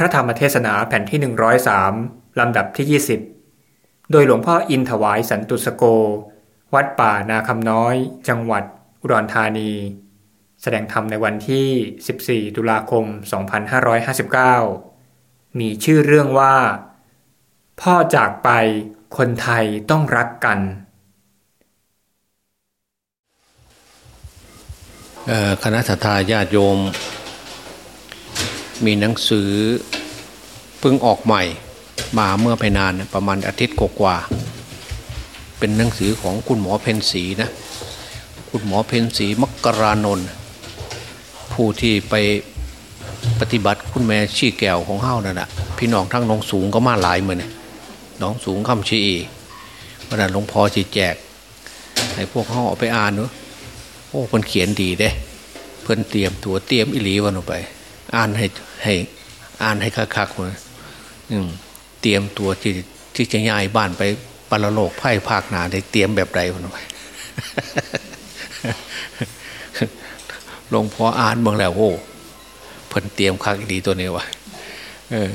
ระธรรมเทศนาแผ่นที่ 103 ลำดับที่ 20 โดยหลวงพ่ออินถวายสันตุสโก วัดป่านาคำน้อย จังหวัดอุดรธานี แสดงธรรมในวันที่ 14 ตุลาคม 2559 มีชื่อเรื่องว่า พ่อจากไปคนไทยต้องรักกันคณะทาญาติโยมมีหนังสือ เพิ่งออกใหม่มาเมื่อไปนานประมาณอาทิตย์กว่าเป็นหนังสือของคุณหมอเพนสีนะ คุณหมอเพนสีมกรานนท์ผู้ที่ไปปฏิบัติคุณแม่ชี้แก้วของเฮ้านั่นแหะพี่น้องทั้งน้องสูงก็มาหลายเหมือนน้องสูงคำชีวันนั้นหลวงพ่อจีแจกให้พวกเขาเอาไปอ่านเนอะโอ้คนเขียนดีเด้เพิ่นเตรียมตัวเตรียมอิหลีวันออกไป อ่านให้ให้อ่านให้คักๆเลย เตรียมตัวที่ที่จะย้ายบ้านไปปรโลกไพ่ภาคหนาได้เตรียมแบบใดวันไปหลวงพ่ออ่านเมืองแล้วโอ้เพิ่นเตรียมคักดีตัวนี้วะเออ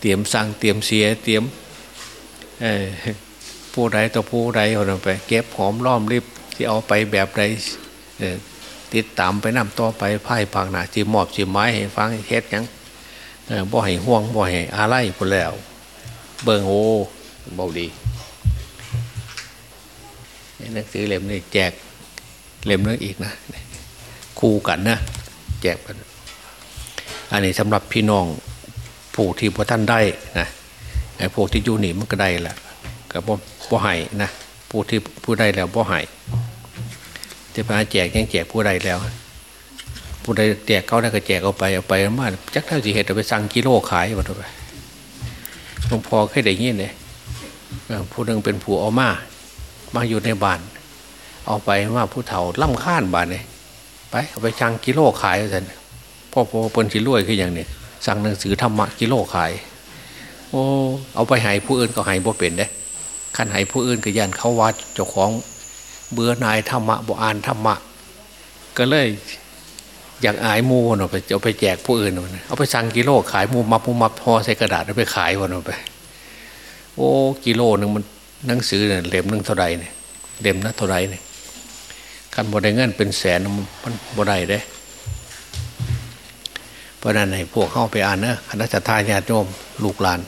เตรียมสั่งเตรียมเสีย เตรียมผู้ใดต่อผู้ใดเอาไป เก็บหอมล้อมริบที่เอาไปแบบใดติดตามไปนำต่อไปไพ่ปากหนาจีมอบจีไม้ให้ฟังเฮ็ดยัง บ่ให้ห่วงบ่ให้อะไรพอแล้ว เบิงโอ้เบาดีหนังสือเล่มนี้แจกเล่มนึงอีกนะคู่กันนะแจกกันอันนี้สำหรับพี่น้องผู้ที่พอท่านได้นะไอ้พวกที่อยู่นี่มันก็ได้แหละกับบ่ให้นะผู้ที่ผู้ได้แล้วบ่ให้จะพาแจกยังแจกผู้ใดแล้ว ผู้ใดแจกเขาได้ก็แจกเอาไปเอาไปมาจักเท่าสิเหตุเอาไปสั่งกิโลขายมาไปหลวงพ่อเคยได้ยินเลยผู้หนึ่งเป็นผู้เอามา มาอยู่ในบ้าน เอาไปว่าผู้เฒ่าล่ำค้านบ้านเลยไปเอาไปสั่งกิโลขายสันพ่อพ่อเปิ้นสิรวยคืออย่างนี้สั่งหนังสือธรรมะกิโลขาย โอ้เอาไปให้ผู้อื่นก็ให้บ่เป็นเด้ขันให้ผู้อื่นก็ยันเขาวัดเจ้าของเบื่อนายธรรมะบ่อ่านธรรมะ ก็เลย อยากอายมูนไปเอาไปแจกผู้อื่นเอาไปสั่งกิโลขายมูมับมูมับพอใส่กระดาษเอาไปขายวันไป โอ้กิโลหนึ่งมันหนังสือเนี่ยเล่มหนึ่งเท่าไรเนี่ยเล่มนั้นเท่าไรเนี่ยคันบได้เงินเป็นแสนมันบ่ได้เด้เพราะนั้นให้พวกเข้าไปอ่านเนะคณะทาญาติโยมลูกหลาน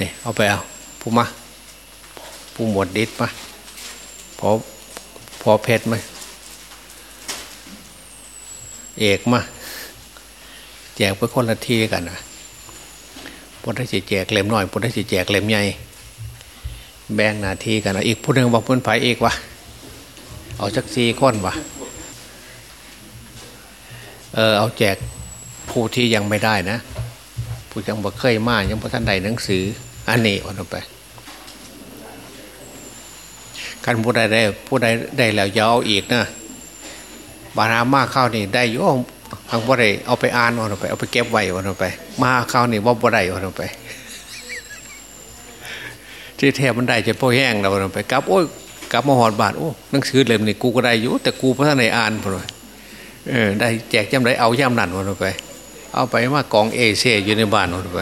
นี่เอาไปเอาผู้มาผู้หมวดดิษมาพอพอเพชรไหม เอกมาแจกไปคนละทีกันนะพุทธสิแจกเล่มน้อยพุทธสิแจกเล่มใหญ่แบ่งนาทีกันนะอีกผู้หนึ่งบอกเพื่อนไผ่เอกวะเอาจักซีค้อนวะเออเอาแจกผู้ที่ยังไม่ได้นะผู้ยังบ่เคยมายังพอท่านใดหนังสืออันนี้วันไปกันผู้ใดได้ผู้ใดได้แล้วอย่าเอาอีกนะ บานามาเข้านี่ได้ยุ่งทางบ่ได้เอาไปอ่านวันไปเอาไปเก็บไว้วันไป มาเข้านี่ว่าบ่ได้วันไป ที่แทบมันได้จะพ่อแห้งแล้ววันไปกลับโอ้ยกลับมาหอดบาทโอ้หนังสือเล่มนี่กูก็ได้อยู่แต่กูพระท่านในอ่านพอเลยเออได้แจกย่ำไรเอาย่ำนั่นวันไป เอาไปมากองเอเซอยู่ในบ้านวันไป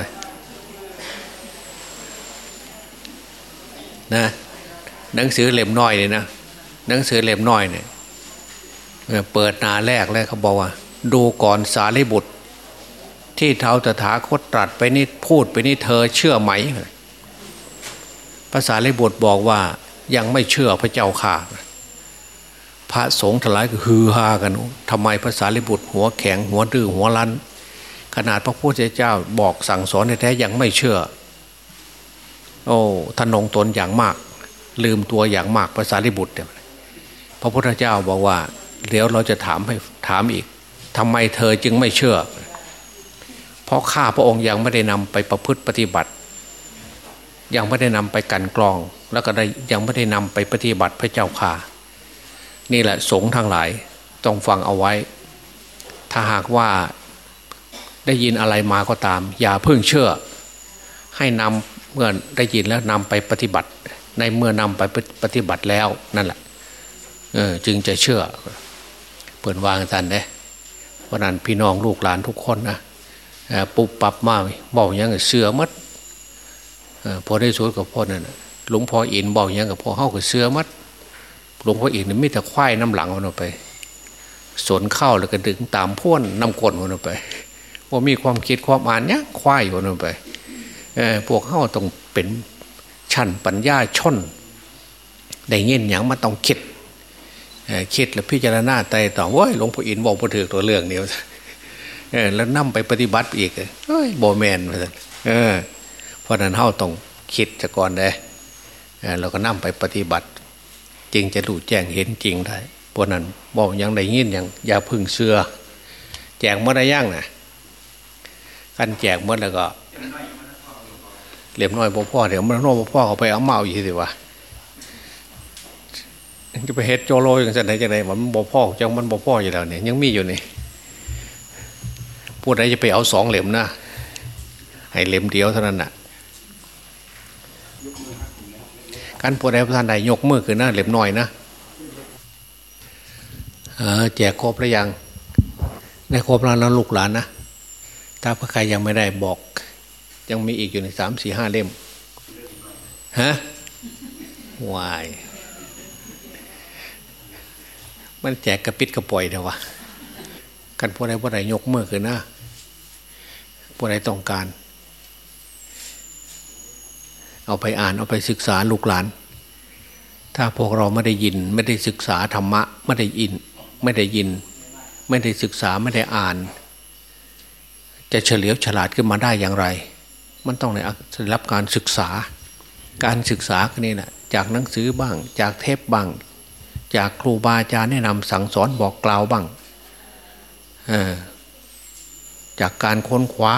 นะหนังสือเล่มน้อยเนี่ยนะหนังสือเล่มน้อยเนี่ย เปิดนาแรกแล้วเขาบอกว่า ดูก่อนสารีบุตร ที่เท้าตถาคตตรัสไปนี่พูดไปนี่เธอเชื่อไหมภาษาลิบุตรบอกว่ายังไม่เชื่อพระเจ้าค่ะ พระสงฆ์ทลายก็ฮือฮากันทำไมภาษาลิบุตรหัวแข็งหัวดื้อหัวลันขนาดพระพุทธเจ้าบอกสั่งสอนแท้ยังไม่เชื่อ โอ้ทนงตนอย่างมาก ลืมตัวอย่างมากภาษาลิบุตรเนี่พระพุทธเจ้าบอกว่า เดี๋ยวเราจะถามให้ถามอีกทำไมเธอจึงไม่เชื่อ เพราะข้าพระองค์ยังไม่ได้นำไปประพฤติปฏิบัติ ยังไม่ได้นำไปกันกรอง แล้วก็ได้ยังไม่ได้นำไปปฏิบัติพระเจ้าข่านี่แหละสงฆ์ทั้งหลายต้องฟังเอาไว้ ถ้าหากว่าได้ยินอะไรมาก็ตาม อย่าเพิ่งเชื่อ ให้นำเมื่อได้ยินแล้วนำไปปฏิบัติ ในเมื่อนำไปปฏิบัติแล้วนั่นแหละจึงจะเชื่อ เปิดวางท่านเด้เพราะนั้นพี่น้องลูกหลานทุกคนนะปุบปับมาบอกยังเสือมัดพอได้สวดกับพ่อนั่นหลวงพ่ออินบอกยังกับพ่อเข้ากับเสือมัดหลวงพ่ออินนี่ไม่แต่ควายน้ำหลังมันออกไป สนเข้าแล้วก็ดึงตามพ่นน้ำกลมันออกไปว่ามีความคิดความอ่านเนี้ยควายมันออกไปพวกเข้าต้องเป็นชั้นปัญญาชนได้เงี้ยอย่างมันต้องคิด คิดแล้วพิจารณาใจต่อว่าหลวงพ่ออินบอกพอถือตัวเรื่องนี้แล้วนั่มไปปฏิบัติอีกเอ้ยโบแมนเออเพราะนั้นเฮาต้องคิดจะก่อนได้เราก็นั่มไปปฏิบัติจริงจะดูแจ้งเห็นจริงได้เพราะนั้นบอกยังได้ยินอย่างอย่าพึ่งเชื่อแจกเมื่อไรย่างนะกันแจกเมื่อแล้วก็เหลี่ยมน้อยพ่อเดี๋ยวมันน้อยพ่อเขาไปเอาเมาอยู่สิวะ จะไปเฮ็ดโจโรอย่างไรจะไหนมันบ่พ่อจังมันบ่พ่ออยู่แล้วเนี่ยยังมีอยู่นี่พูดอะไรจะไปเอาสองเหลี่ยมนะให้เหลี่ยมเดียวเท่านั้นน่ะการพูดอะไรท่านใดยกมือคือหน้าเหลี่ยมหน่อยนะเออแจกครบแล้วยังได้ครบแล้วนะลูกหลานนะถ้าใครยังไม่ได้บอก ยังมีอีกอยู่ในสามสี่ห้าเล่มฮะวาย มันแจกกระปิดกระปล่อยเดี๋ยววะกันพวกใดพวกใดยกมือคือหน้าพวกใดต้องการ เอาไปอ่านเอาไปศึกษาลูกหลาน ถ้าพวกเราไม่ได้ยิน ไม่ได้ศึกษาธรรมะ ไม่ได้ยิน ไม่ได้ยิน ไม่ได้ศึกษาไม่ได้อ่าน จะเฉลียวฉลาดขึ้นมาได้อย่างไร มันต้องได้รับการศึกษา การศึกษาก็นี่แหละจากหนังสือบ้าง จากเทปบ้าง จากครูบาอาจารย์แนะนำสั่งสอนบอกกล่าวบ้างจากการค้นคว้า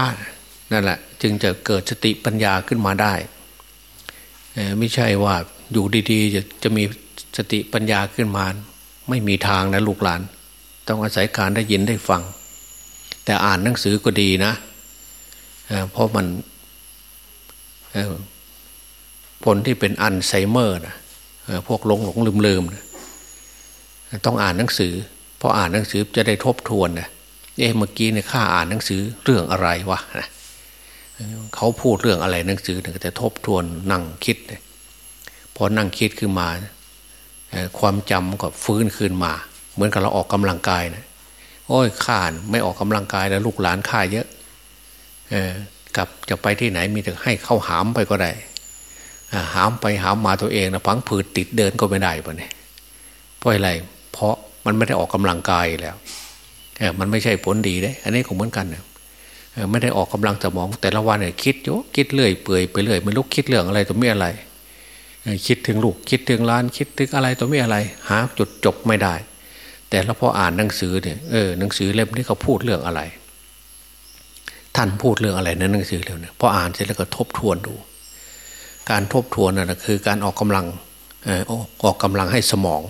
นั่นแหละ จึงจะเกิดสติปัญญาขึ้นมาได้ไม่ใช่ว่าอยู่ดีๆ จะจะมีสติปัญญาขึ้นมา ไม่มีทางนะลูกหลาน ต้องอาศัยการได้ยินได้ฟัง แต่อ่านหนังสือก็ดีนะเพราะมันผลที่เป็นอัลไซเมอร์นะพวกหลงหลงลืมลืมนะ ต้องอ่านหนังสือพออ่านหนังสือจะได้ทบทวนนะเอ๊ะเมื่อกี้เนี่ยข้าอ่านหนังสือเรื่องอะไรวะนะเขาพูดเรื่องอะไรหนังสือเนี่ยจะทบทวนนั่งคิดพอนั่งคิดขึ้นมา ความจำก็ฟื้นคืนมา เหมือนกับเราออกกำลังกายนะโอ้ยข้าไม่ออกกำลังกายแล้วลูกหลานข้าเยอะกับจะไปที่ไหนมีแต่ให้เข้าหามไปก็ได้หามไปหามมาตัวเองนะพังผืดติดเดินก็ไม่ได้ปะเนี่ยเพราะอะไร เพราะมันไม่ได้ออกกำลังกายแล้วมันไม่ใช่ผลดีได้อันนี้ก็เหมือนกันเนี่ยไม่ได้ออกกำลังสมอง แต่ละวันเนี่ยคิดโยคิดเรื่อยเปื่อยไปเรื่อยไม่รู้คิดเรื่องอะไรตัวไม่อะไร คิดถึงลูกคิดถึงร้านคิดถึงอะไรตัวไม่อะไร หาจุดจบไม่ได้ แต่แล้วพออ่านหนังสือเนี่ยเออหนังสือเล่มนี้เขาพูดเรื่องอะไร ท่านพูดเรื่องอะไรในหนังสือเล่มนี้พออ่านเสร็จแล้วก็ทบทวนดู การทบทวนนั่นคือการออกกำลังออกกำลังให้สมอง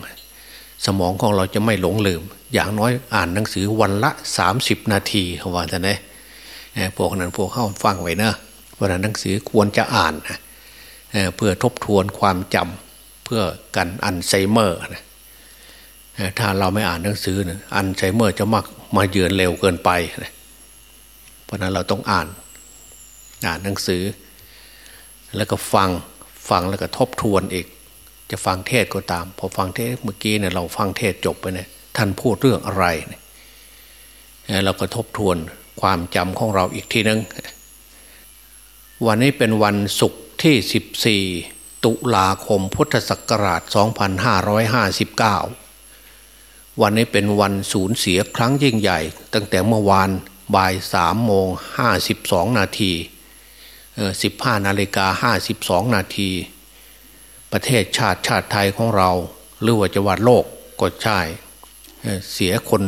สมองของเราจะไม่หลงลืม อย่างน้อยอ่านหนังสือวันละสามสิบนาทีเขาว่าแต่ไหนพวกนั้นพวกเข้าฟังไว้นะวันนั้นหนังสือควรจะอ่านนะเพื่อทบทวนความจำเพื่อกันอัลไซเมอร์นะถ้าเราไม่อ่านหนังสือนะอัลไซเมอร์จะมักมาเยือนเร็วเกินไปนะเพราะนั้นเราต้องอ่านอ่านหนังสือ แล้วก็ฟังฟังแล้วก็ทบทวนอีก จะฟังเทศก็ตาม พอฟังเทศเมื่อกี้เนี่ยเราฟังเทศจบไปเนี่ยท่านพูดเรื่องอะไรเนี่ยเราก็ทบทวนความจำของเราอีกทีนึง วันนี้เป็นวันศุกร์ที่ 14 ตุลาคมพุทธศักราช 2559 วันนี้เป็นวันสูญเสียครั้งยิ่งใหญ่ ตั้งแต่เมื่อวานบ่ายสามโมงห้าสิบสองนาทีสิบห้านาฬิกาห้าสิบสองนาที ประเทศชาติชาติไทยของเรา หรือว่าจังหวัดโลกก็ใช่เสียคน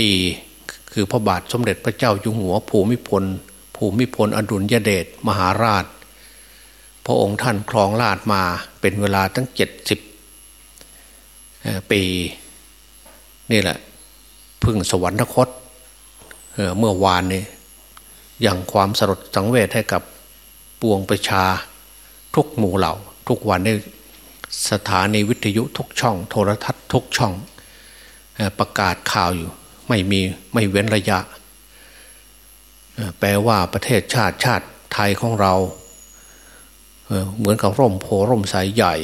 ดีคือพระบาทสมเด็จพระเจ้าอยู่หัวภูมิพล ภูมิพลอดุลยเดชมหาราช พระองค์ท่านครองราชมาเป็นเวลาตั้งเจ็ดสิบปีนี่แหละพึ่งสวรรคตเมื่อวานนี้อย่างความสลดสังเวชให้กับปวงประชา ทุกหมู่เหล่า ทุกวันนี้สถานีวิทยุทุกช่อง โทรทัศน์ทุกช่องประกาศข่าวอยู่ ไม่มีไม่เว้นระยะ แปลว่าประเทศชาติชาติไทยของเรา เหมือนกับร่มโพร่มสายใหญ่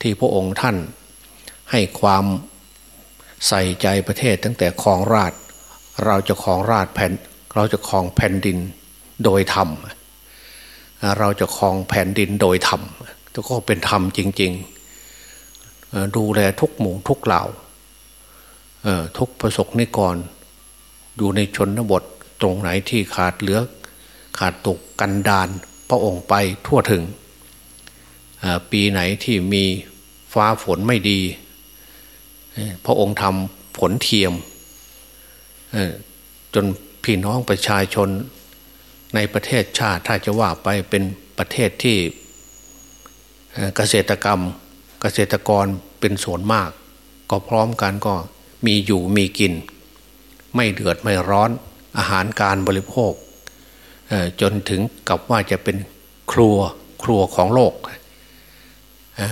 ที่พระองค์ท่านให้ความใส่ใจประเทศตั้งแต่ครองราช เราจะครองราชแผ่น เราจะครองแผ่นดินโดยธรรม เราจะครองแผ่นดินโดยธรรมก็เป็นธรรมจริง ๆ ดูแลทุกหมู่ทุกเหล่าทุกประสบนิกรอยู่ในชนบทตรงไหนที่ขาดเหลือขาดตกกันดานพระองค์ไปทั่วถึง ปีไหนที่มีฟ้าฝนไม่ดี พระองค์ทำฝนเทียมจนพี่น้องประชาชน ในประเทศชาติถ้าจะว่าไปเป็นประเทศที่เกษตรกรรม เกษตรกรเป็นส่วนมาก ก็พร้อมกันก็มีอยู่มีกิน ไม่เดือดไม่ร้อนอาหารการบริโภค จนถึงกับว่าจะเป็นครัวครัวของโลก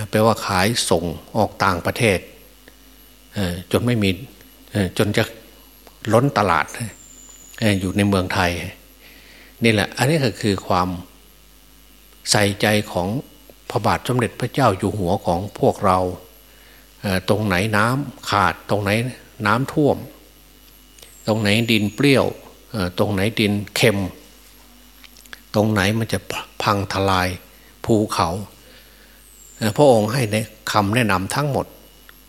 แปลว่าขายส่งออกต่างประเทศ จนไม่มีจนจะล้นตลาดอยู่ในเมืองไทย นี่แหละ อันนี้ก็คือความใส่ใจของพระบาทสมเด็จพระเจ้าอยู่หัวของพวกเรา ตรงไหนน้ำขาดตรงไหนน้ำท่วม ตรงไหนดินเปรี้ยวตรงไหนดินเค็ม ตรงไหนมันจะพังทลายภูเขาพระองค์ให้ในคำแนะนำทั้งหมด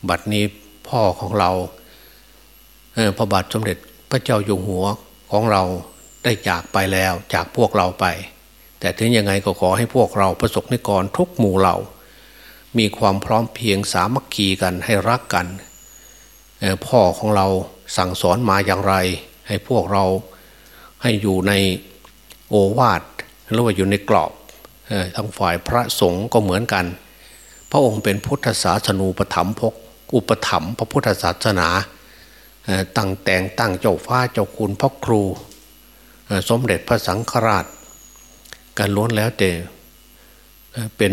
บัดนี้พ่อของเราพระบาทสมเด็จพระเจ้าอยู่หัวของเรา ได้จากไปแล้วจากพวกเราไป แต่ถึงยังไงก็ขอให้พวกเราประสบนิกรทุกหมู่เหล่า มีความพร้อมเพียงสามัคคีกันให้รักกันพ่อของเราสั่งสอนมาอย่างไร ให้พวกเราให้อยู่ในโอวาทหรือว่าอยู่ในกรอบทั้งฝ่ายพระสงฆ์ก็เหมือนกัน พระองค์เป็นพุทธศาสนูปถัมภกอุปถัมภ์พระพุทธศาสนาตั้งแต่งตั้งเจ้าฟ้าเจ้าคุณพ่อครู สมเด็จพระสังฆราชการล้วนแล้วแต่เป็น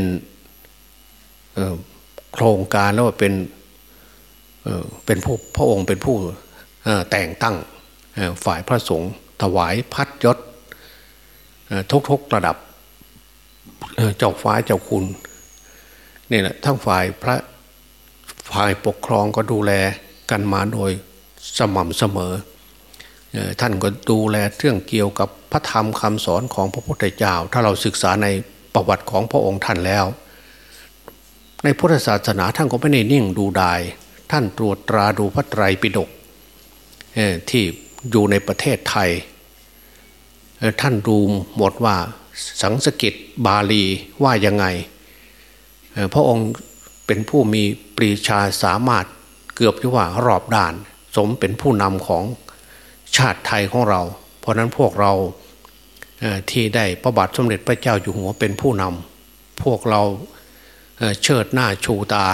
โครงการแล้วว่าเป็นเป็นผู้พระองค์เป็นผู้แต่งตั้งฝ่ายพระสงฆ์ถวายพัดยศทุกๆระดับเจ้าฟ้าเจ้าคุณนี่แหละทั้งฝ่ายพระฝ่ายปกครองก็ดูแลกันมาโดยสม่ำเสมอ ท่านก็ดูแลเรื่องเกี่ยวกับพระธรรมคำสอนของพระพุทธเจ้า ถ้าเราศึกษาในประวัติของพระองค์ท่านแล้ว ในพุทธศาสนาท่านก็ไม่ได้นิ่งดูดาย ท่านตรวจตราดูพระไตรปิฎกที่อยู่ในประเทศไทย ท่านดูหมดว่าสังสกิตบาลีว่ายังไง พระองค์เป็นผู้มีปรีชาสามารถเกือบที่ว่ารอบด้าน สมเป็นผู้นำของ ชาติไทยของเรา เพราะนั้นพวกเราที่ได้พระบาทสมเด็จพระเจ้าอยู่หัวเป็นผู้นำพวกเราเชิดหน้าชูตา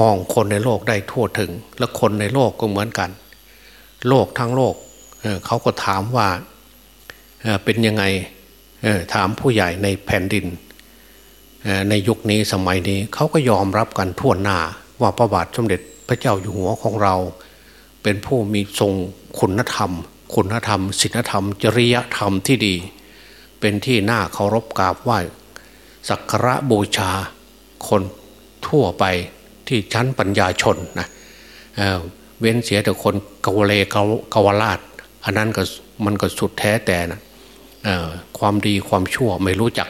มองคนในโลกได้ทั่วถึง และคนในโลกก็เหมือนกัน โลกทั้งโลกเขาก็ถามว่าเป็นยังไงถามผู้ใหญ่ในแผ่นดิน ในยุคนี้สมัยนี้เขาก็ยอมรับกันทั่วหน้าว่าพระบาทสมเด็จพระเจ้าอยู่หัวของเรา เป็นผู้มีทรงคุณธรรม คุณธรรมศีลธรรม จริยธรรมที่ดี เป็นที่น่าเคารพกราบไหว้สักการะบูชาคนทั่วไปที่ชั้นปัญญาชนนะเเว้นเสียแต่คนกวเลกวลาดอันนั้นก็มันก็สุดแท้แต่นะความดีความชั่วไม่รู้จัก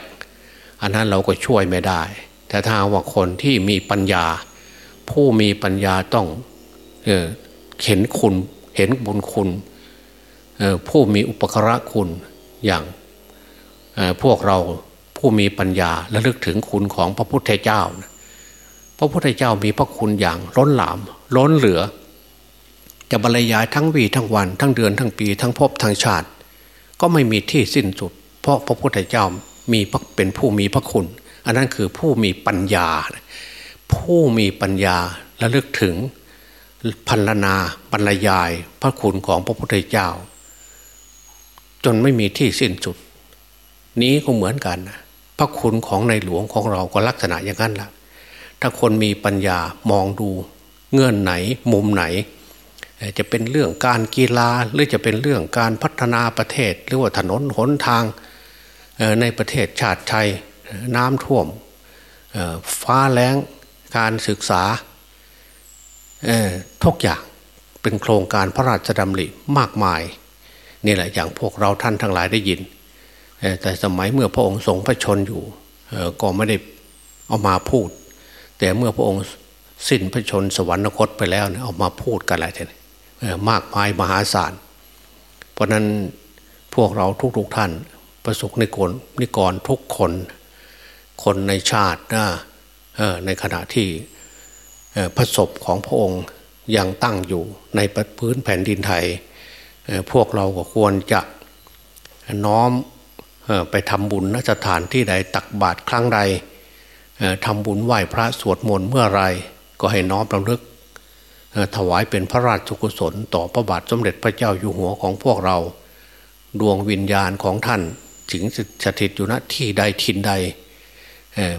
อันนั้นเราก็ช่วยไม่ได้ แต่ถ้าว่าคนที่มีปัญญา ผู้มีปัญญาต้อง เห็นคุณเห็นบุญคุณผู้มีอุปกระคุณอย่างพวกเราผู้มีปัญญาและลึกถึงคุณของพระพุทธเจ้า พระพุทธเจ้ามีพระคุณอย่างล้นหลาม ล้นเหลือ จะบรรยายทั้งวีทั้งวัน ทั้งเดือนทั้งปีทั้งภพทั้งชาติ ก็ไม่มีที่สิ้นสุด เพราะพระพุทธเจ้ามีเป็นผู้มีพระคุณ อันนั้นคือผู้มีปัญญา ผู้มีปัญญาและลึกถึง พันลนาบรรยาย พระคุณของพระพุทธเจ้า จนไม่มีที่สิ้นสุด นี้ก็เหมือนกัน พระคุณของในหลวงของเราก็ลักษณะอย่างนั้นแหละถ้าคนมีปัญญามองดูเงื่อนไหนมุมไหน จะเป็นเรื่องการกีฬาหรือจะเป็นเรื่องการพัฒนาประเทศ หรือว่าถนนหนทางในประเทศชาติไทยน้ำท่วมฟ้าแล้งการศึกษา ทุกอย่างเป็นโครงการพระราชดำริมากมายนี่แหละอย่างพวกเราท่านทั้งหลายได้ยิน แต่สมัยเมื่อพระองค์ทรงพระชนอยู่ก็ไม่ได้เอามาพูด แต่เมื่อพระองค์สิ้นพระชนสวรรคตไปแล้วเอามาพูดกันอะไรทีนี้มากมายมหาศาล เพราะนั้นพวกเราทุกๆทท่านประสบนิกรนิกรทุกคนคนในชาตินะในขณะที่พระศพของพระองค์ ยังตั้งอยู่ในพื้นแผ่นดินไทย พวกเราก็ควรจะน้อมไปทำบุญนสถานที่ใดตักบาตรครั้งใดทำบุญไหว้พระสวดมนต์เมื่อไรก็ให้น้อมรำลึกถวายเป็นพระราชกุศล ต่อพระบาทสมเด็จพระเจ้าอยู่หัวของพวกเรา ดวงวิญญาณของท่านถึงสถิตอยู่ณที่ใดทินใด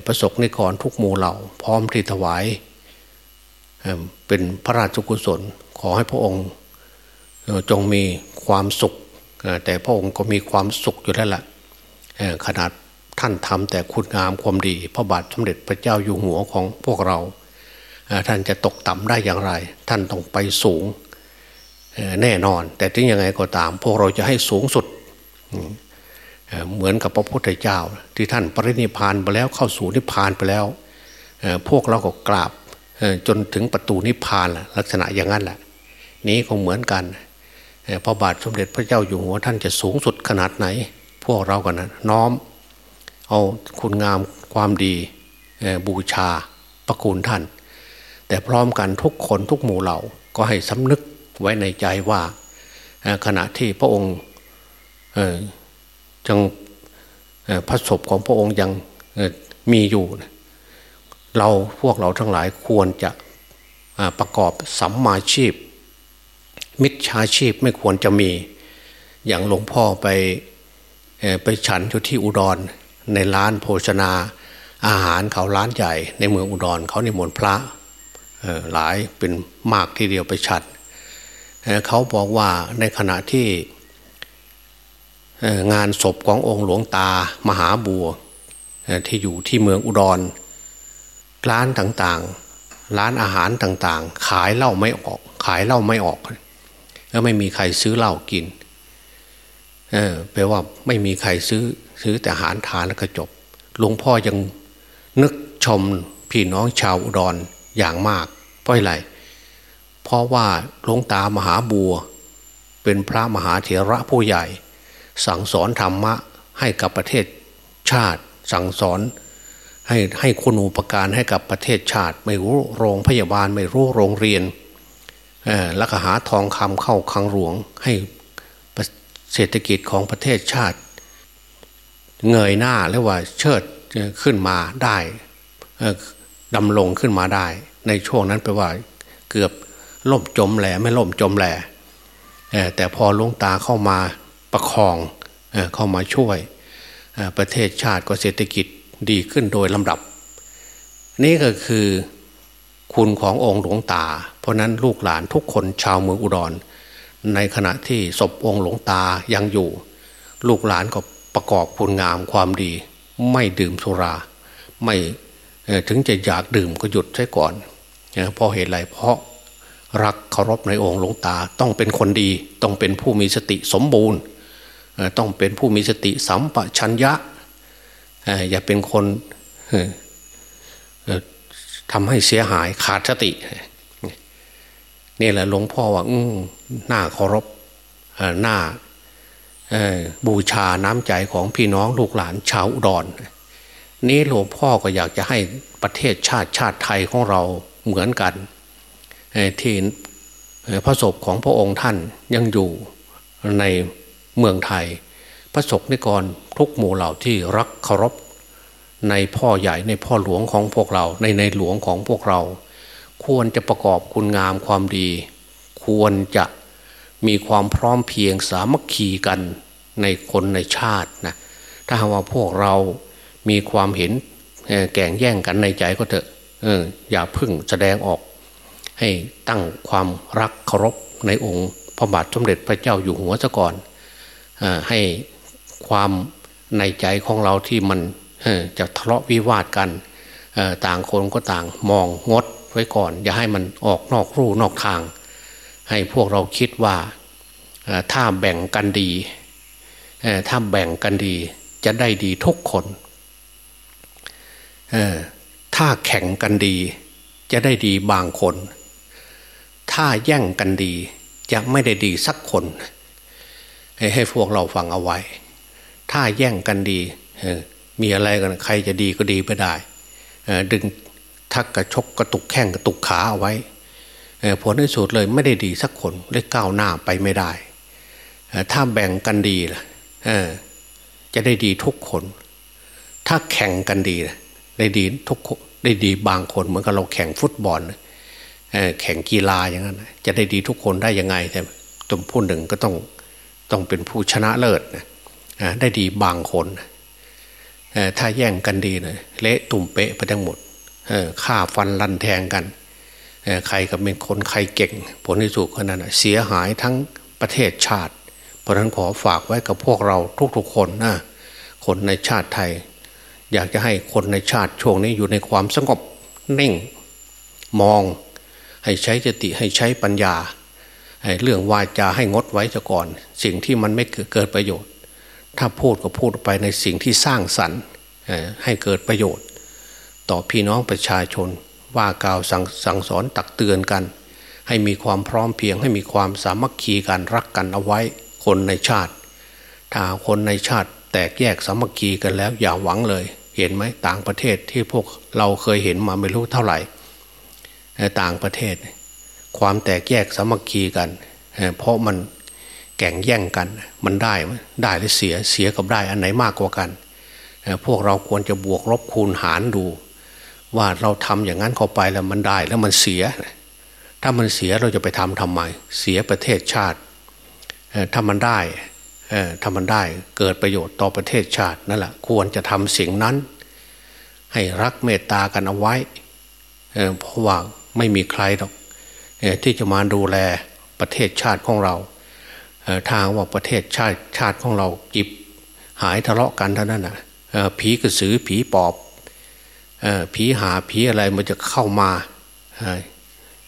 ประสบนิกรทุกหมู่เหล่า พร้อมที่ถวาย เป็นพระราชกุศล ขอให้พระองค์จงมีความสุข แต่พระองค์ก็มีความสุขอยู่แล้วละ่ะขนาดท่านทำแต่คุณงามความดี พระบาทสมเด็จพระเจ้าอยู่หัวของพวกเรา ท่านจะตกต่ำได้อย่างไร ท่านต้องไปสูงแน่นอน แต่ถึงยังไงก็ตาม พวกเราจะให้สูงสุดเหมือนกับพระพุทธเจ้า ที่ท่านปรินิพานไปแล้วเข้าสู่นิพานไปแล้ว พวกเราก็กราบ จนถึงประตูนิพพานละลักษณะอย่างนั้นแหละนี้ก็เหมือนกันพระบาทสมเด็จพระเจ้าอยู่หัวท่านจะสูงสุดขนาดไหน พวกเรากันนะน้อม เอาคุณงามความดีบูชาประคุณท่าน แต่พร้อมกันทุกคนทุกหมู่เหล่าก็ให้สำนึกไว้ในใจว่าขณะที่พระองค์จังพระศพของพระองค์ยังมีอยู่ เราพวกเราทั้งหลายควรจะประกอบสัมมาชีพ มิจฉาชีพไม่ควรจะมี อย่างหลวงพ่อไปไปฉันอยู่ที่อุดรในร้านโภชนา อาหารเขาร้านใหญ่ ในเมืองอุดรเขาในมนพระหลายเป็นมากทีเดียวไปฉันเขาบอกว่าในขณะที่งานศพขององค์หลวงตามหาบัวที่อยู่ที่เมืองอุดร ร้านต่างๆ ร้านอาหารต่างๆ ขายเหล้าไม่ออก ขายเหล้าไม่ออกแล้วไม่มีใครซื้อเหล้ากิน เออแปลว่าไม่มีใครซื้อซื้อแต่อาหารทานแล้วก็จบ หลวงพ่อยังนึกชมพี่น้องชาวอุดรอย่างมากเพราะอะไรเพราะว่าหลวงตามหาบัว เป็นพระมหาเถระผู้ใหญ่ สั่งสอนธรรมะให้กับประเทศชาติ สั่งสอน ให้ให้คุณอุปการให้กับประเทศชาติ ไม่รู้โรงพยาบาลไม่รู้โรงเรียนแล้วก็หาทองคำเข้าคลังหลวง ให้เศรษฐกิจของประเทศชาติ เงยหน้าหรือว่าเชิดขึ้นมาได้ดำลงขึ้นมาได้ ในช่วงนั้นแปลว่าเกือบล่มจมแหลไม่ล่มจมแหลแต่พอลงตาเข้ามาประคองเข้ามาช่วยประเทศชาติก็เศรษฐกิจ ดีขึ้นโดยลำดับ นี่ก็คือคุณขององค์หลวงตา เพราะนั้นลูกหลานทุกคนชาวเมืองอุดร ในขณะที่ศพองค์หลวงตายังอยู่ ลูกหลานก็ประกอบคุณงามความดี ไม่ดื่มสุรา ไม่ถึงจะอยากดื่มก็หยุดใช้ก่อนเพราะเหตุไรเพราะรักเคารพในองค์หลวงตาต้องเป็นคนดี ต้องเป็นผู้มีสติสมบูรณ์ ต้องเป็นผู้มีสติสัมปชัญญะ อย่าเป็นคนทำให้เสียหายขาดสติ นี่แหละหลวงพ่อว่าหน้าเคารพหน้าบูชาน้ำใจของพี่น้องลูกหลานชาวอุดรนี้หลวงพ่อก็อยากจะให้ประเทศชาติชาติไทยของเราเหมือนกันที่พระศพของพระองค์ท่านยังอยู่ในเมืองไทย พระสกนิกรทุกหมู่เหล่าที่รักเคารพในพ่อใหญ่ในพ่อหลวงของพวกเรา ในในหลวงของพวกเรา ควรจะประกอบคุณงามความดี ควรจะมีความพร้อมเพียงสามัคคีกันในคนในชาตินะถ้าว่าพวกเรามีความเห็นแก่งแย่งกันในใจก็เถอะอออย่าพึ่งแสดงออก ให้ตั้งความรักเคารพในองค์พระบาทสมเด็จพระเจ้าอยู่หัวซะก่อนอให้ ความในใจของเราที่มันจะทะเลาะวิวาทกันต่างคนก็ต่างมองงดไว้ก่อน อย่าให้มันออกนอกรูนอกทาง ให้พวกเราคิดว่าถ้าแบ่งกันดีถ้าแบ่งกันดีจะได้ดีทุกคนถ้าแข่งกันดี จะได้ดีบางคน ถ้าแย่งกันดี จะไม่ได้ดีสักคน ให้พวกเราฟังเอาไว้ ถ้าแย่งกันดีมีอะไรกันใครจะดีก็ดีไปได้ดึงทักกระชกกระตุกแข้งกระตุกขาเอาไว้ผลในสุดเลยไม่ได้ดีสักคนเลยก้าวหน้าไปไม่ได้ถ้าแบ่งกันดีละจะได้ดีทุกคน ถ้าแข่งกันดีได้ดีทุกได้ดีบางคนเหมือนกับเราแข่งฟุตบอลแข่งกีฬาอย่างนั้นจะได้ดีทุกคนได้ยังไงแต่ตัวผู้หนึ่งก็ต้องต้องเป็นผู้ชนะเลิศนะ ได้ดีบางคนถ้าแย่งกันดีเลยเละตุ่มเป๊ะไปทั้งหมดฆ่าฟันรันแทงกันใครก็เป็นคนใครเก่ง ผลที่สุดขนาดเสียหายทั้งประเทศชาติ เพราะนั้นขอฝากไว้กับพวกเราทุกๆคนนะคนในชาติไทย อยากจะให้คนในชาติช่วงนี้อยู่ในความสงบนิ่งมอง ให้ใช้สติให้ใช้ปัญญาเรื่องวาจาให้งดไว้ซะก่อน สิ่งที่มันไม่เกิดประโยชน์ ถ้าพูดก็พูดไปในสิ่งที่สร้างสรรค์ให้เกิดประโยชน์ ต่อพี่น้องประชาชนว่ากล่าวสั่งสงสอนตักเตือนกัน ให้มีความพร้อมเพียงให้มีความสามัคคีกันรักกันเอาไว้คนในชาติ ถ้าคนในชาติแตกแยกสามัคคีกันแล้วอย่าหวังเลย เห็นไหมต่างประเทศที่พวกเราเคยเห็นมาไม่รู้เท่าไหร่ต่างประเทศ ความแตกแยกสามัคคีกัน เพราะมัน แข่งแย่งกัน มันได้ได้หรือเสียเสียกับได้อันไหนมากกว่ากัน พวกเราควรจะบวกลบคูณหารดู ว่าเราทำอย่างนั้นเข้าไปแล้วมันได้แล้วมันเสีย ถ้ามันเสียเราจะไปทำทำไม เสียประเทศชาติถ้ามันได้ถ้ามันได้เกิดประโยชน์ต่อประเทศชาตินั่นแหละควรจะทำสิ่งนั้น ให้รักเมตตากันเอาไว้เพราะว่าไม่มีใครหรอกที่จะมาดูแลประเทศชาติของเรา ทางว่าประเทศชาติชาติของเราจิบหายทะเลาะกันเท่านั้นนะผีกระสือผีปอบผีหาผีอะไรมันจะเข้ามา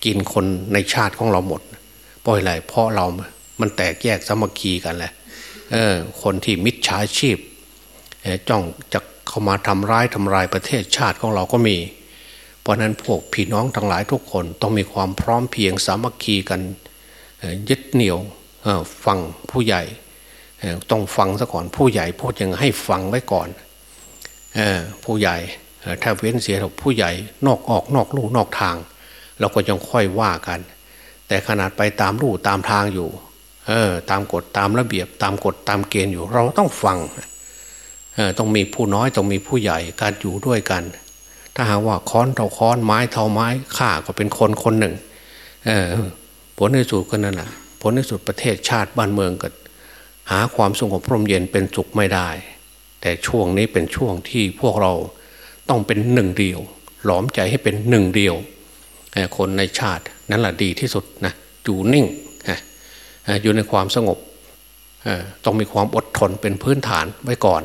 กินคนในชาติของเราหมดเพราะอะไรเพราะเรา มันแตกแยกสามัคคีกันแหละคนที่มิจฉาชีพจ้องจะเข้ามาทำร้ายทำลายประเทศชาติของเราก็มี เพราะนั้นพวกพี่น้องทั้งหลายทุกคนต้องมีความพร้อมเพียงสามัคคีกันยึดเหนี่ยว ฟังผู้ใหญ่ต้องฟังซะก่อนผู้ใหญ่พูดยังให้ฟังไว้ก่อนผู้ใหญ่ถ้าเว้นเสียผู้ใหญ่นอกออกนอกลู่นอกทาง เราก็ยังค่อยว่ากัน แต่ขนาดไปตามลู่ตามทางอยู่เออตามกฎตามระเบียบตามกฎตามเกณฑ์อยู่ เราต้องฟังเออต้องมีผู้น้อยต้องมีผู้ใหญ่การอยู่ด้วยกัน ถ้าหากว่าค้อนเท่าค้อนไม้เท่าไม้ข้าก็เป็นคนคนหนึ่งเออผลในสุดก็นั่นแหละ ผลในสุดประเทศชาติบ้านเมืองก็หาความสงบพร่มเย็นเป็นสุขไม่ได้ แต่ช่วงนี้เป็นช่วงที่พวกเราต้องเป็นหนึ่งเดียว หลอมใจให้เป็นหนึ่งเดียว คนในชาตินั่นแหละดีที่สุดนะอยู่นิ่งอยู่ในความสงบต้องมีความอดทนเป็นพื้นฐานไว้ก่อน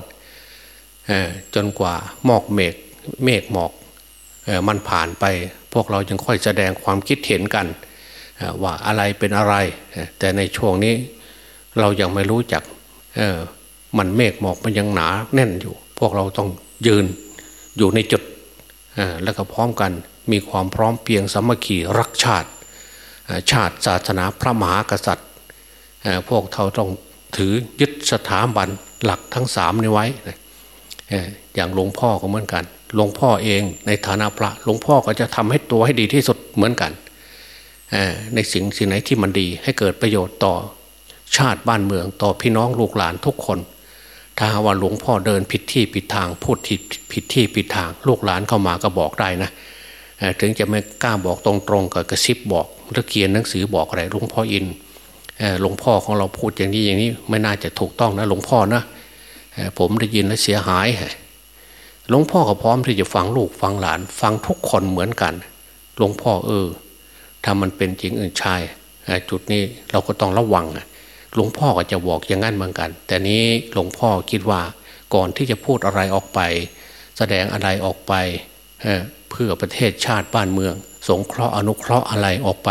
จนกว่าหมอกเมฆเมฆหมอกมันผ่านไป พวกเราจึงค่อยแสดงความคิดเห็นกัน ว่าอะไรเป็นอะไร แต่ในช่วงนี้เรายังไม่รู้จักมันเมฆหมอกมันยังหนาแน่นอยู่ พวกเราต้องยืนอยู่ในจุดแล้วก็พร้อมกันมีความพร้อมเพียงสามัคคีรักชาติ ชาติศาสนาพระมหากษัตริย์ พวกเขาต้องถือยึดสถาบันหลักทั้งสามนี้ไว้ อย่างหลวงพ่อก็เหมือนกัน หลวงพ่อเองในฐานะพระ หลวงพ่อก็จะทำให้ตัวให้ดีที่สุดเหมือนกัน ในสิ่งสิ่งไหนที่มันดี ให้เกิดประโยชน์ต่อชาติบ้านเมืองต่อพี่น้องลูกหลานทุกคน ถ้าว่าหลวงพ่อเดินผิดที่ผิดทางพูดผิดผิดที่ผิดทาง ลูกหลานเข้ามาก็บอกได้นะถึงจะไม่กล้าบอกตรงๆกับกระซิบบอกหรือเขียนหนังสือบอกอะไรหลวงพ่ออินหลวงพ่อของเราพูดอย่างนี้อย่างนี้ไม่น่าจะถูกต้องนะหลวงพ่อนะผมได้ยินแล้วเสียหายหลวงพ่อก็พร้อมที่จะฟังลูกฟังหลาน ฟังทุกคนเหมือนกัน หลวงพ่อเออ ถ้ามันเป็นจริงเออชายจุดนี้เราก็ต้องระวังหลวงพ่อก็จะบอกอย่างนั้นเหมือนกัน แต่นี้หลวงพ่อคิดว่าก่อนที่จะพูดอะไรออกไป แสดงอะไรออกไปเพื่อประเทศชาติบ้านเมือง สงเคราะห์อนุเคราะห์อะไรออกไป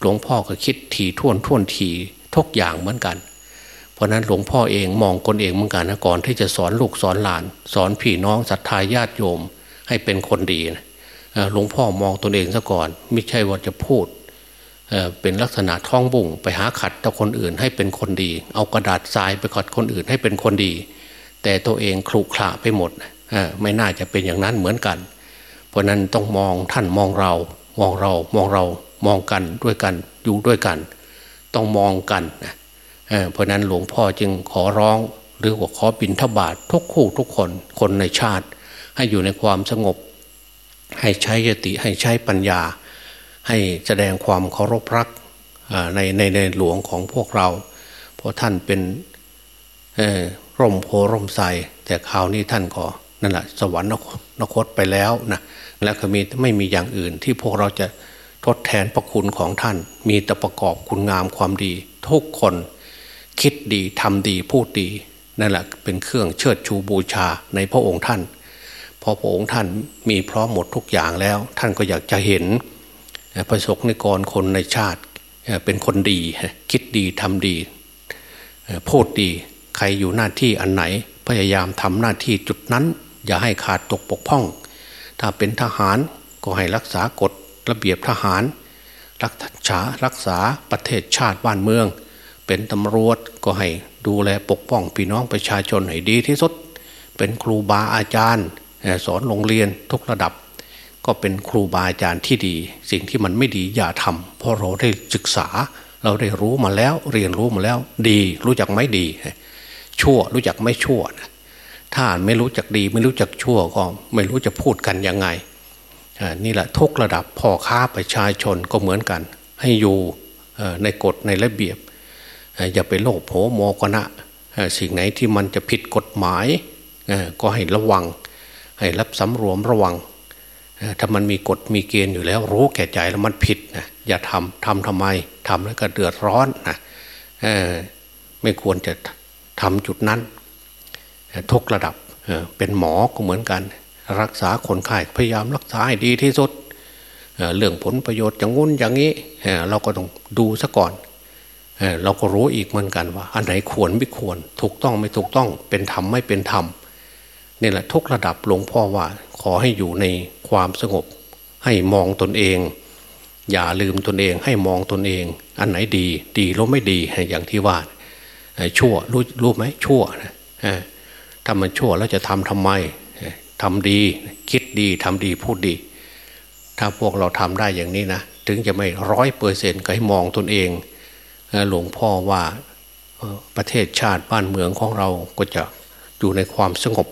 หลวงพ่อก็คิดทีท่วนท่วนทีทุกอย่างเหมือนกัน เพราะนั้นหลวงพ่อเองมองคนเองเหมือนกันนะก่อนที่จะสอนลูกสอนหลาน สอนพี่น้องศรัทธาญาติโยมให้เป็นคนดีนะ หลวงพ่อมองตนเองซะก่อน ไม่ใช่ว่าจะพูดเป็นลักษณะท้องบุ่งไปหาขัดต่อคนอื่นให้เป็นคนดี เอากระดาษทรายไปขัดคนอื่นให้เป็นคนดี แต่ตัวเองคลุกคละไปหมดไม่น่าจะเป็นอย่างนั้นเหมือนกัน เพราะนั้นต้องมองท่านมองเรา มองเรามองเรามองกันด้วยกันอยู่ด้วยกัน ต้องมองกันนะเพราะนั้นหลวงพ่อจึงขอร้องหรือว่าขอบินทบาททุกคู่ทุกคนคนในชาติ ให้อยู่ในความสงบ ให้ใช้ยติให้ใช้ปัญญา ให้แสดงความเคารพรักในในในหลวงของพวกเรา เพราะท่านเป็นร่มโพร่มใสแต่คราวนี้ท่านก็นั่นแหละสวรรค์นคตไปแล้วนะแล้วก็มีไม่มีอย่างอื่นที่พวกเราจะทดแทนพระคุณของท่าน มีแต่ประกอบคุณงามความดี ทุกคนคิดดีทำดีพูดดีนั่นแหละเป็นเครื่องเชิดชูบูชาในพระองค์ท่าน พอพระองค์ท่านมีพร้อมหมดทุกอย่างแล้ว ท่านก็อยากจะเห็นประสบในกรคนในชาติเป็นคนดี คิดดีทำดีพูดดีใครอยู่หน้าที่อันไหน พยายามทำหน้าที่จุดนั้น อย่าให้ขาดตกปกพ่อง ถ้าเป็นทหารก็ให้รักษากฎระเบียบทหาร รักษารักษาประเทศชาติบ้านเมือง เป็นตำรวจก็ให้ดูแลปกป้องพี่น้องประชาชนให้ดีที่สุด เป็นครูบาอาจารย์ สอนโรงเรียนทุกระดับ ก็เป็นครูบาอาจารย์ที่ดี สิ่งที่มันไม่ดีอย่าทำเพราะเราได้ศึกษา เราได้รู้มาแล้วเรียนรู้มาแล้ว ดีรู้จักไม่ดี ชั่วรู้จักไม่ชั่วนะถ้าไม่รู้จักดีไม่รู้จักชั่วก็ไม่รู้จะพูดกันยังไงนี่แหละทุกระดับพ่อค้าประชาชนก็เหมือนกัน ให้อยู่ในกฎในระเบียบ อย่าไปโลภโผโมกนะสิ่งไหนที่มันจะผิดกฎหมายก็ให้ระวัง ให้รับสำรวมระวัง ถ้ามันมีกฎมีเกณฑ์อยู่แล้ว รู้แก่ใจแล้วมันผิดนะอย่าทำทำทำไมทำแล้วก็เดือดร้อนนะไม่ควรจะทำจุดนั้น ทุกระดับเป็นหมอก็เหมือนกัน รักษาคนไข้พยายามรักษาให้ดีที่สุดเรื่องผลประโยชน์อย่างงุ้นอย่างนี้ เราก็ต้องดูซะก่อนเราก็รู้อีกเหมือนกันว่า อันไหนควรไม่ควร ถูกต้องไม่ถูกต้องเป็นธรรมไม่เป็นธรรม นี่แหละทุกระดับหลวงพ่อว่า ขอให้อยู่ในความสงบ ให้มองตนเอง อย่าลืมตนเองให้มองตนเอง อันไหนดี ดีแล้วไม่ดีอย่างที่ว่าชั่วรู้รู้ไหมชั่วนะถ้ามันชั่วแล้วจะทำทำไมทำดี คิดดีทำดีพูดดี ถ้าพวกเราทำได้อย่างนี้นะถึงจะไม่ร้อยเปอร์เซ็นต์ก็ให้มองตนเองหลวงพ่อว่าประเทศชาติบ้านเมืองของเราก็จะอยู่ในความสงบ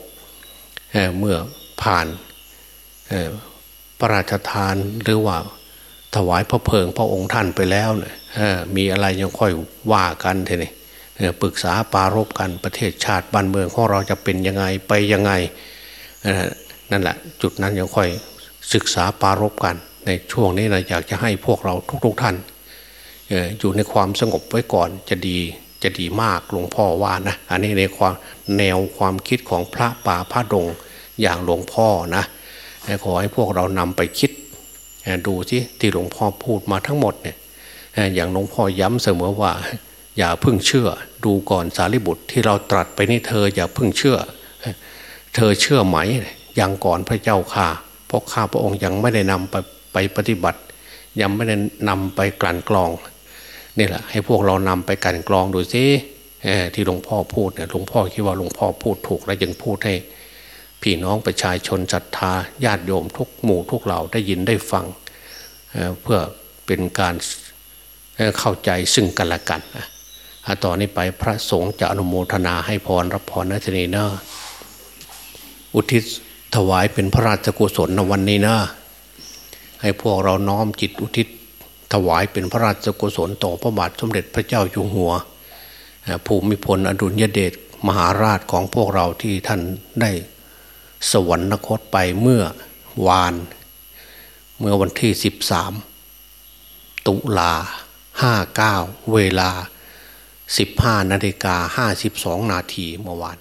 เมื่อผ่านพระราชทานหรือว่าถวายพระเพลิงพระองค์ท่านไปแล้วเนี่ยมีอะไรยังค่อยว่ากันทีนี้ปรึกษาปารบกันประเทศชาติบ้านเมืองของเราจะเป็นยังไงไปยังไงนั่นแหละจุดนั้นยังค่อยศึกษาปารบกัน ในช่วงนี้นะอยากจะให้พวกเราทุกๆทท่านอยู่ในความสงบไว้ก่อนจะดี จะดีมากหลวงพ่อว่านะอันนี้ในความแนวความคิดของพระป่าพระดงอย่างหลวงพ่อนะขอให้พวกเรานำไปคิดดูสิที่หลวงพ่อพูดมาทั้งหมดเนี่ยอย่างหลวงพ่อย้ำเสมอว่า อย่าพึ่งเชื่อ ดูก่อนสารีบุตรที่เราตรัสไปนี่เธออย่าพึ่งเชื่อ เธอเชื่อไหมยังก่อนพระเจ้าข่าเพราะข้าพระองค์ยังไม่ได้นำไปไปปฏิบัติ ยังไม่ได้นำไปกลั่นกรอง นี่แหละให้พวกเรานำไปกันกรองดูซิที่หลวงพ่อพูดเนี่ยหลวงพ่อคิดว่าหลวงพ่อพูดถูกและยังพูดให้พี่น้องประชาชนศรัทธาญาติโยมทุกหมู่ทุกเหล่าได้ยินได้ฟังเพื่อเป็นการเข้าใจซึ่งกันและกันต่อนนี้ไปพระสงฆ์จะอนุโมทนาให้พรรับพรนะทีนี้นะอุทิศถวายเป็นพระราชกุศลในวันนี้นะให้พวกเราน้อมจิตอุทิศ ถวายเป็นพระราชกุศลต่อพระบาทสมเด็จพระเจ้าอยู่หัว ภูมิพลอดุลยเดชมหาราชของพวกเราที่ท่านได้สวรรคตไปเมื่อวาน เมื่อวันที่ 13 ตุลาหห้าเก้าเวลาสิบห้านาฬิกาห้าสิบสองนาทีเมื่อวาน